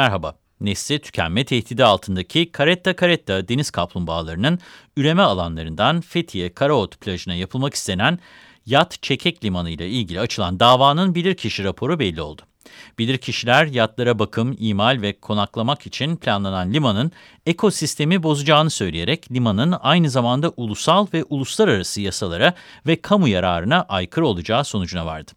Merhaba. Nesli tükenme tehdidi altındaki Caretta Caretta deniz kaplumbağalarının üreme alanlarından Fethiye Karaot plajına yapılmak istenen yat çekek limanı ile ilgili açılan davanın bilirkişi raporu belli oldu. Bilirkişiler yatlara bakım, imal ve konaklamak için planlanan limanın ekosistemi bozacağını söyleyerek limanın aynı zamanda ulusal ve uluslararası yasalara ve kamu yararına aykırı olacağı sonucuna vardı.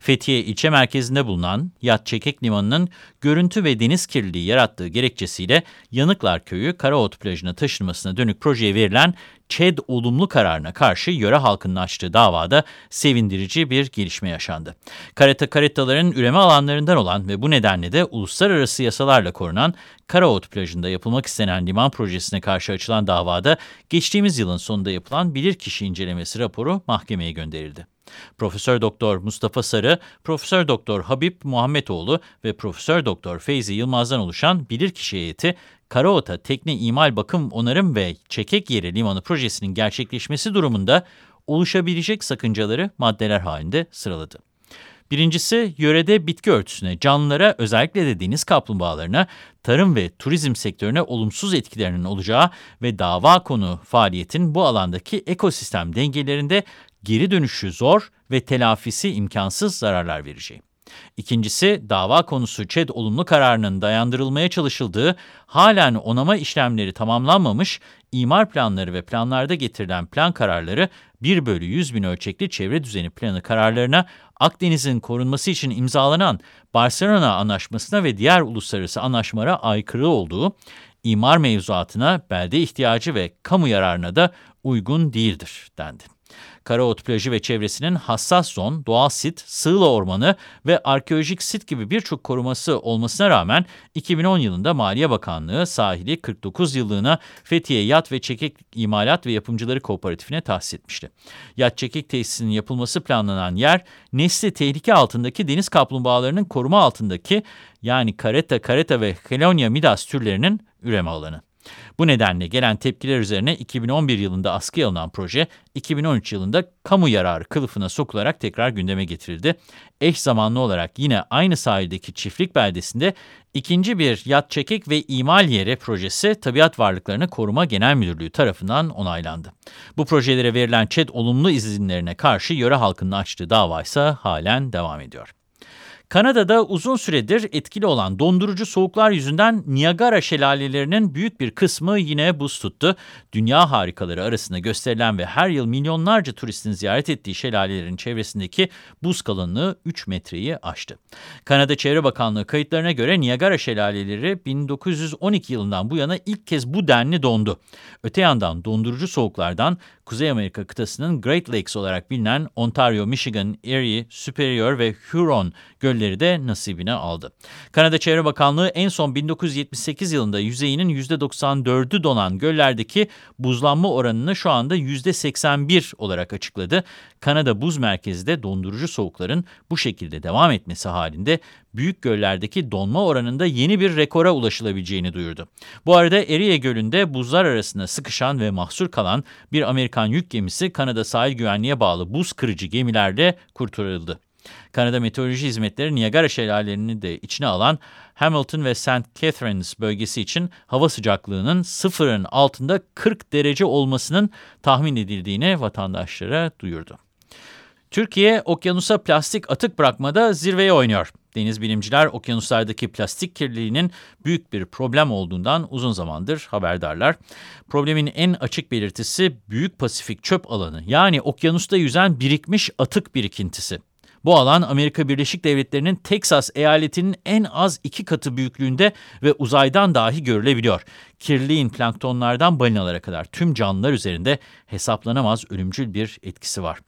Fethiye ilçe merkezinde bulunan Yat Çekek Limanı'nın görüntü ve deniz kirliliği yarattığı gerekçesiyle Yanıklar Köyü Karaot plajına taşınmasına dönük projeye verilen ÇED olumlu kararına karşı yöre halkının açtığı davada sevindirici bir gelişme yaşandı. Kareta karetaların üreme alanlarından olan ve bu nedenle de uluslararası yasalarla korunan Karaot plajında yapılmak istenen liman projesine karşı açılan davada geçtiğimiz yılın sonunda yapılan bilirkişi incelemesi raporu mahkemeye gönderildi. Profesör Doktor Mustafa Sarı, Profesör Doktor Habib Muhammetoğlu ve Profesör Doktor Feyzi Yılmaz'dan oluşan bilirkişi heyeti Karaota Tekne İmal Bakım Onarım ve Çekek Yeri Limanı projesinin gerçekleşmesi durumunda oluşabilecek sakıncaları maddeler halinde sıraladı. Birincisi, yörede bitki örtüsüne, canlılara, özellikle de deniz kaplumbağalarına, tarım ve turizm sektörüne olumsuz etkilerinin olacağı ve dava konu faaliyetin bu alandaki ekosistem dengelerinde geri dönüşü zor ve telafisi imkansız zararlar vereceği. İkincisi, dava konusu ÇED olumlu kararının dayandırılmaya çalışıldığı, halen onama işlemleri tamamlanmamış, imar planları ve planlarda getirilen plan kararları 1 bölü 100 bin ölçekli çevre düzeni planı kararlarına, Akdeniz'in korunması için imzalanan Barcelona Anlaşması'na ve diğer uluslararası anlaşmalara aykırı olduğu, imar mevzuatına, belde ihtiyacı ve kamu yararına da uygun değildir dendi. Karaot plajı ve çevresinin hassas zon, doğal sit, sığla ormanı ve arkeolojik sit gibi birçok koruması olmasına rağmen 2010 yılında Maliye Bakanlığı sahili 49 yıllığına Fethiye Yat ve Çekik İmalat ve Yapımcıları Kooperatifine tahsis etmişti. Yat Çekik tesisinin yapılması planlanan yer, nesli tehlike altındaki deniz kaplumbağalarının koruma altındaki yani kareta, kareta ve helonia midas türlerinin üreme alanı. Bu nedenle gelen tepkiler üzerine 2011 yılında askıya alınan proje, 2013 yılında kamu yararı kılıfına sokularak tekrar gündeme getirildi. Eş zamanlı olarak yine aynı sahildeki çiftlik beldesinde ikinci bir yat çekik ve imal yeri projesi Tabiat Varlıklarını Koruma Genel Müdürlüğü tarafından onaylandı. Bu projelere verilen ÇED olumlu izinlerine karşı yöre halkının açtığı dava ise halen devam ediyor. Kanada'da uzun süredir etkili olan dondurucu soğuklar yüzünden Niagara şelalelerinin büyük bir kısmı yine buz tuttu. Dünya harikaları arasında gösterilen ve her yıl milyonlarca turistin ziyaret ettiği şelalelerin çevresindeki buz kalınlığı 3 metreyi aştı. Kanada Çevre Bakanlığı kayıtlarına göre Niagara şelaleleri 1912 yılından bu yana ilk kez bu denli dondu. Öte yandan dondurucu soğuklardan Kuzey Amerika kıtasının Great Lakes olarak bilinen Ontario, Michigan, Erie, Superior ve Huron gölleri de nasibine aldı. Kanada Çevre Bakanlığı en son 1978 yılında yüzeyinin %94'ü donan göllerdeki buzlanma oranını şu anda %81 olarak açıkladı. Kanada Buz Merkezi de dondurucu soğukların bu şekilde devam etmesi halinde büyük göllerdeki donma oranında yeni bir rekora ulaşılabileceğini duyurdu. Bu arada Erie Gölü'nde buzlar arasında sıkışan ve mahsur kalan bir Amerikan yük gemisi Kanada sahil güvenliğe bağlı buz kırıcı gemilerle kurtarıldı. Kanada Meteoroloji Hizmetleri Niagara şelalelerini de içine alan Hamilton ve St. Catharines bölgesi için hava sıcaklığının sıfırın altında 40 derece olmasının tahmin edildiğini vatandaşlara duyurdu. Türkiye, okyanusa plastik atık bırakmada zirveye oynuyor. Deniz bilimciler okyanuslardaki plastik kirliliğinin büyük bir problem olduğundan uzun zamandır haberdarlar. Problemin en açık belirtisi Büyük Pasifik çöp alanı yani okyanusta yüzen birikmiş atık birikintisi. Bu alan Amerika Birleşik Devletleri'nin Teksas eyaletinin en az iki katı büyüklüğünde ve uzaydan dahi görülebiliyor. Kirliliğin planktonlardan balinalara kadar tüm canlılar üzerinde hesaplanamaz ölümcül bir etkisi var.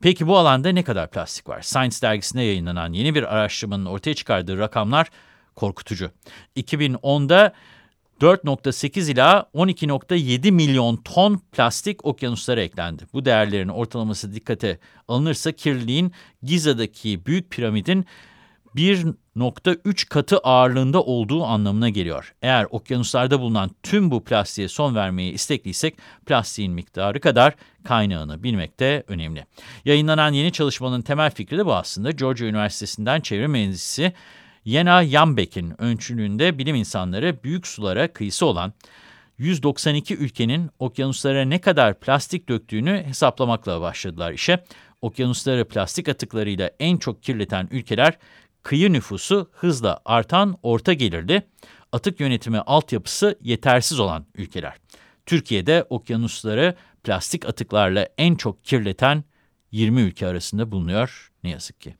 Peki bu alanda ne kadar plastik var? Science dergisinde yayınlanan yeni bir araştırmanın ortaya çıkardığı rakamlar korkutucu. 2010'da 4.8 ila 12.7 milyon ton plastik okyanuslara eklendi. Bu değerlerin ortalaması dikkate alınırsa kirliliğin Giza'daki büyük piramidin 1.3 katı ağırlığında olduğu anlamına geliyor. Eğer okyanuslarda bulunan tüm bu plastiğe son vermeyi istekliysek plastiğin miktarı kadar kaynağını bilmek de önemli. Yayınlanan yeni çalışmanın temel fikri de bu aslında. Georgia Üniversitesi'nden çevre mühendisi Jena Jambek'in öncülüğünde bilim insanları büyük sulara kıyısı olan 192 ülkenin okyanuslara ne kadar plastik döktüğünü hesaplamakla başladılar işe. Okyanusları plastik atıklarıyla en çok kirleten ülkeler kıyı nüfusu hızla artan orta gelirli, atık yönetimi altyapısı yetersiz olan ülkeler. Türkiye'de okyanusları plastik atıklarla en çok kirleten 20 ülke arasında bulunuyor ne yazık ki.